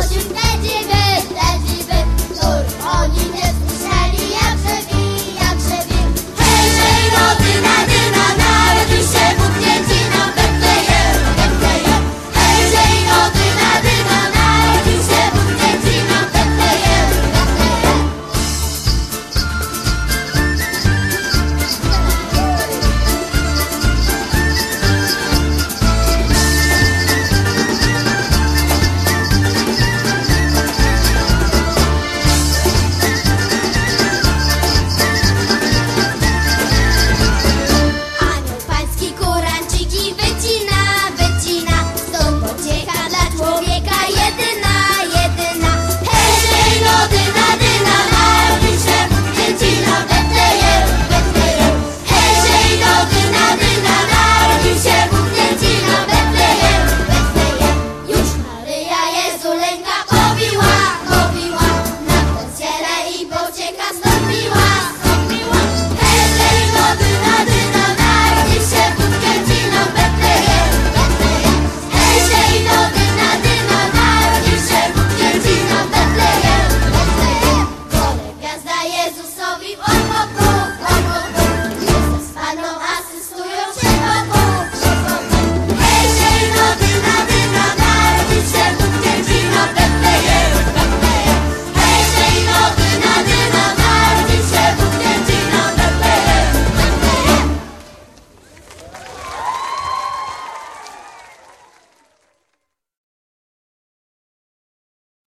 싶어 Soleil Obi-Wan.